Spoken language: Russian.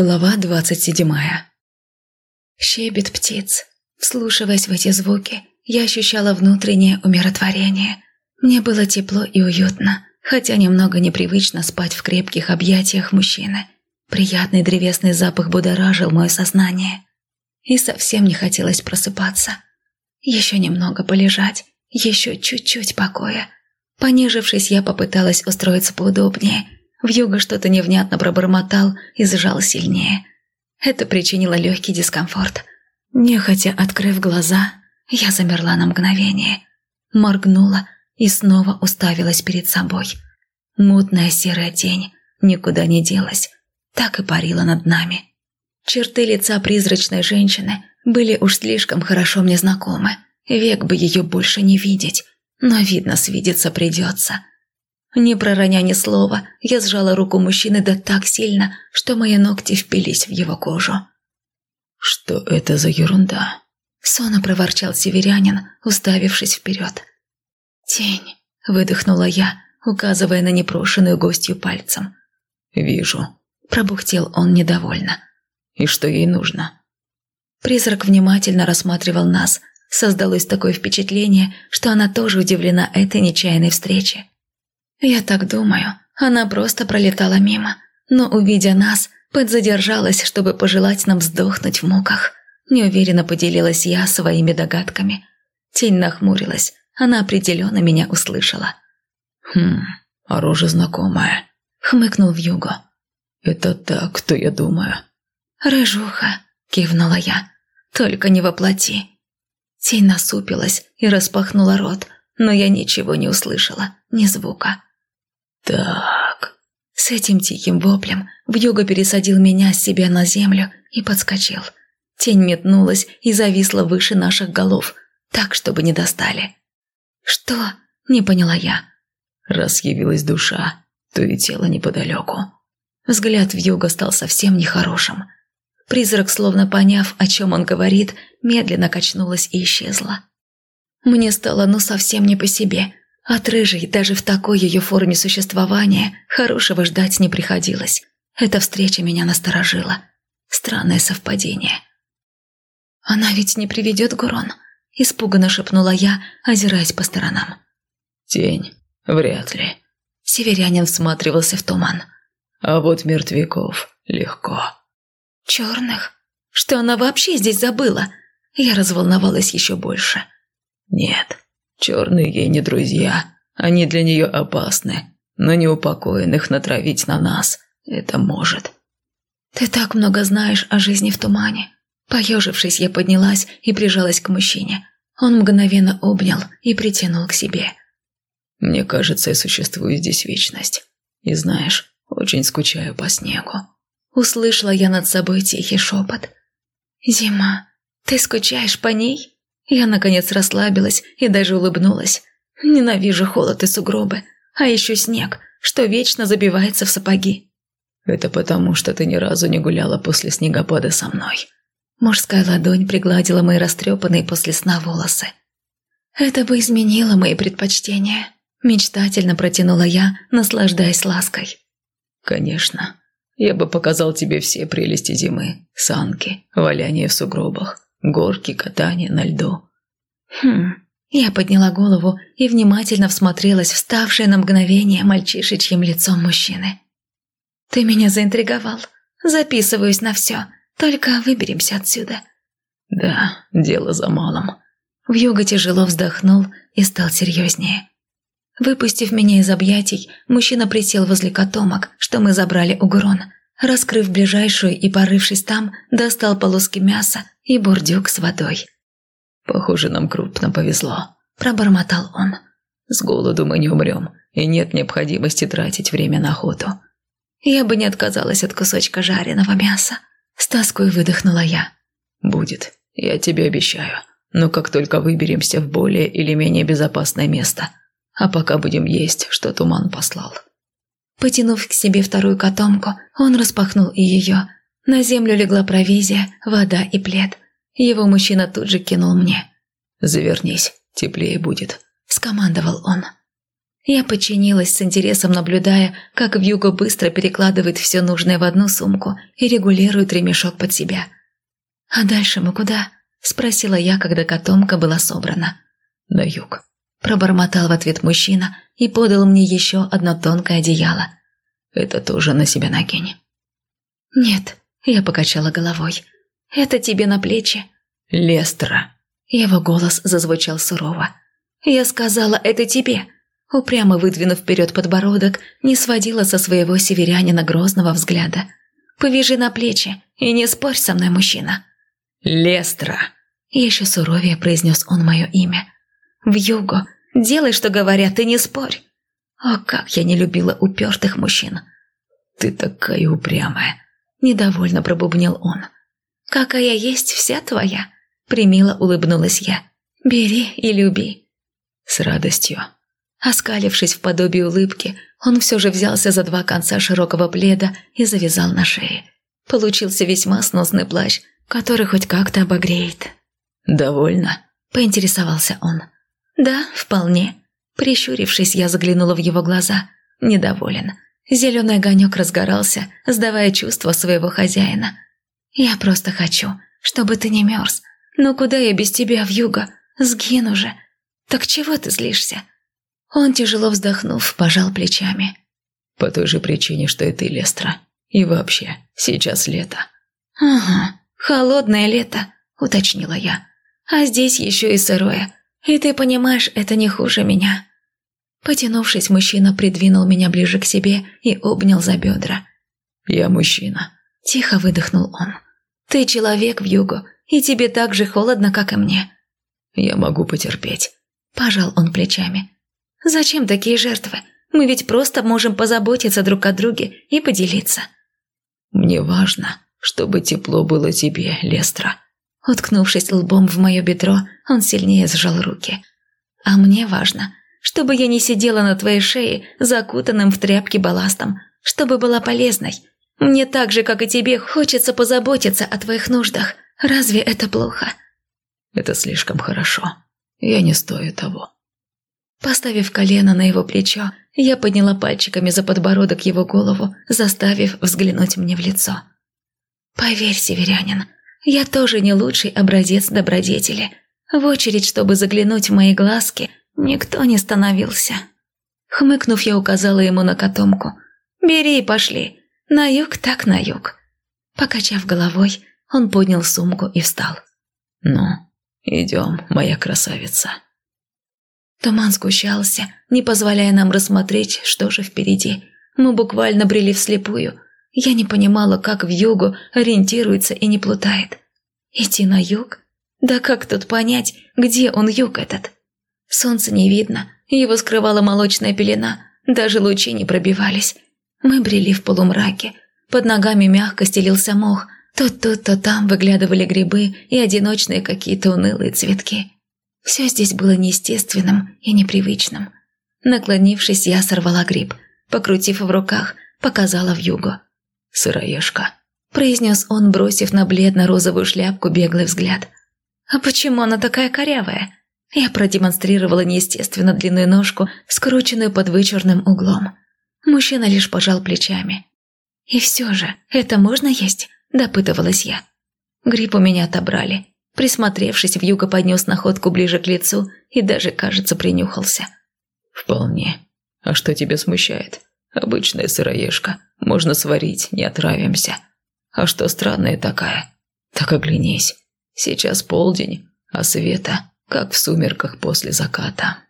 Глава двадцать седьмая. Щебет птиц. Вслушиваясь в эти звуки, я ощущала внутреннее умиротворение. Мне было тепло и уютно, хотя немного непривычно спать в крепких объятиях мужчины. Приятный древесный запах будоражил мое сознание. И совсем не хотелось просыпаться. Еще немного полежать, еще чуть-чуть покоя. Понежившись, я попыталась устроиться поудобнее – Вьюга что-то невнятно пробормотал и сжал сильнее. Это причинило легкий дискомфорт. Нехотя открыв глаза, я замерла на мгновение. Моргнула и снова уставилась перед собой. Мутная серая тень никуда не делась, так и парила над нами. Черты лица призрачной женщины были уж слишком хорошо мне знакомы. Век бы ее больше не видеть, но, видно, свидеться придется. Не пророня ни слова, я сжала руку мужчины да так сильно, что мои ногти впились в его кожу. «Что это за ерунда?» Сонно проворчал северянин, уставившись вперед. «Тень», — выдохнула я, указывая на непрошенную гостью пальцем. «Вижу», — пробухтел он недовольно. «И что ей нужно?» Призрак внимательно рассматривал нас. Создалось такое впечатление, что она тоже удивлена этой нечаянной встрече. Я так думаю, она просто пролетала мимо, но, увидя нас, подзадержалась, чтобы пожелать нам сдохнуть в муках. Неуверенно поделилась я своими догадками. Тень нахмурилась, она определенно меня услышала. «Хм, рожа знакомая», — хмыкнул Вьюго. «Это так, кто я думаю». «Рыжуха», — кивнула я, — «только не воплоти». Тень насупилась и распахнула рот, но я ничего не услышала, ни звука. «Так...» С этим тихим воплем Вьюга пересадил меня с себя на землю и подскочил. Тень метнулась и зависла выше наших голов, так, чтобы не достали. «Что?» – не поняла я. Раз явилась душа, то и тело неподалеку. Взгляд Вьюга стал совсем нехорошим. Призрак, словно поняв, о чем он говорит, медленно качнулась и исчезла. Мне стало ну совсем не по себе, от рыжей даже в такой ее форме существования хорошего ждать не приходилось. Эта встреча меня насторожила. Странное совпадение. «Она ведь не приведет Гурон?» – испуганно шепнула я, озираясь по сторонам. «Тень? Вряд ли». Северянин всматривался в туман. «А вот мертвяков легко». «Черных? Что она вообще здесь забыла?» Я разволновалась еще больше. «Нет, Черные ей не друзья, они для нее опасны, но неупокоенных натравить на нас это может. Ты так много знаешь о жизни в тумане. Поежившись, я поднялась и прижалась к мужчине. Он мгновенно обнял и притянул к себе. Мне кажется, я существую здесь вечность. И знаешь, очень скучаю по снегу. Услышала я над собой тихий шепот. «Зима, ты скучаешь по ней?» Я, наконец, расслабилась и даже улыбнулась. Ненавижу холод и сугробы, а еще снег, что вечно забивается в сапоги. Это потому, что ты ни разу не гуляла после снегопада со мной. Мужская ладонь пригладила мои растрепанные после сна волосы. Это бы изменило мои предпочтения. Мечтательно протянула я, наслаждаясь лаской. Конечно. Я бы показал тебе все прелести зимы. Санки, валяние в сугробах, горки, катание на льду. Хм, я подняла голову и внимательно всмотрелась в ставшее на мгновение мальчишечьим лицом мужчины. «Ты меня заинтриговал. Записываюсь на все. Только выберемся отсюда». «Да, дело за малым». Вьюга тяжело вздохнул и стал серьезнее. Выпустив меня из объятий, мужчина присел возле котомок, что мы забрали у Гурон. Раскрыв ближайшую и порывшись там, достал полоски мяса и бурдюк с водой. «Похоже, нам крупно повезло», – пробормотал он. «С голоду мы не умрем, и нет необходимости тратить время на охоту». «Я бы не отказалась от кусочка жареного мяса», – с тоской выдохнула я. «Будет, я тебе обещаю. Но как только выберемся в более или менее безопасное место, а пока будем есть, что туман послал». Потянув к себе вторую котомку, он распахнул и ее. На землю легла провизия, вода и плед. Его мужчина тут же кинул мне. «Завернись, теплее будет», – скомандовал он. Я подчинилась с интересом, наблюдая, как Вьюго быстро перекладывает все нужное в одну сумку и регулирует ремешок под себя. «А дальше мы куда?» – спросила я, когда котомка была собрана. «На юг», – пробормотал в ответ мужчина и подал мне еще одно тонкое одеяло. «Это тоже на себя накинь». «Нет», – я покачала головой. «Это тебе на плечи». «Лестра». Его голос зазвучал сурово. «Я сказала, это тебе». Упрямо выдвинув вперед подбородок, не сводила со своего северянина грозного взгляда. «Повяжи на плечи и не спорь со мной, мужчина». «Лестра!» Еще суровее произнес он мое имя. «В юго. Делай, что говорят, и не спорь». О, как я не любила упертых мужчин. «Ты такая упрямая!» Недовольно пробубнил он. «Какая есть вся твоя?» Примило улыбнулась я. «Бери и люби». «С радостью», Оскалившись в подобии улыбки, он все же взялся за два конца широкого пледа и завязал на шее. Получился весьма сносный плащ, который хоть как-то обогреет. «Довольно?» – поинтересовался он. «Да, вполне». Прищурившись, я заглянула в его глаза. Недоволен. Зеленый огонек разгорался, сдавая чувство своего хозяина. «Я просто хочу, чтобы ты не мерз. Но куда я без тебя, в юго? Сгину же. Так чего ты злишься?» Он, тяжело вздохнув, пожал плечами. «По той же причине, что и ты, Лестра. И вообще, сейчас лето». «Ага, холодное лето», — уточнила я. «А здесь еще и сырое. И ты понимаешь, это не хуже меня». Потянувшись, мужчина придвинул меня ближе к себе и обнял за бедра. «Я мужчина», – тихо выдохнул он. «Ты человек в югу, и тебе так же холодно, как и мне». «Я могу потерпеть», – пожал он плечами. Зачем такие жертвы? Мы ведь просто можем позаботиться друг о друге и поделиться. Мне важно, чтобы тепло было тебе, Лестра. Уткнувшись лбом в мое бедро, он сильнее сжал руки. А мне важно, чтобы я не сидела на твоей шее, закутанным в тряпки балластом, чтобы была полезной. Мне так же, как и тебе, хочется позаботиться о твоих нуждах. Разве это плохо? Это слишком хорошо. Я не стою того. Поставив колено на его плечо, я подняла пальчиками за подбородок его голову, заставив взглянуть мне в лицо. «Поверь, северянин, я тоже не лучший образец добродетели. В очередь, чтобы заглянуть в мои глазки, никто не становился». Хмыкнув, я указала ему на котомку. «Бери и пошли. На юг так на юг». Покачав головой, он поднял сумку и встал. «Ну, идем, моя красавица». Туман сгущался, не позволяя нам рассмотреть, что же впереди. Мы буквально брели вслепую. Я не понимала, как в югу ориентируется и не плутает. Идти на юг? Да как тут понять, где он юг этот? Солнца не видно, его скрывала молочная пелена, даже лучи не пробивались. Мы брели в полумраке. Под ногами мягко стелился мох, то тут, то там выглядывали грибы и одиночные какие-то унылые цветки. Все здесь было неестественным и непривычным. Наклонившись, я сорвала гриб. Покрутив в руках, показала в юго. «Сыроежка», – произнес он, бросив на бледно-розовую шляпку беглый взгляд. «А почему она такая корявая?» Я продемонстрировала неестественно длинную ножку, скрученную под вычурным углом. Мужчина лишь пожал плечами. «И все же, это можно есть?» – допытывалась я. Гриб у меня отобрали. Присмотревшись, Вьюга поднес находку ближе к лицу и даже, кажется, принюхался. «Вполне. А что тебя смущает? Обычная сыроежка. Можно сварить, не отравимся. А что странная такая? Так оглянись. Сейчас полдень, а света, как в сумерках после заката».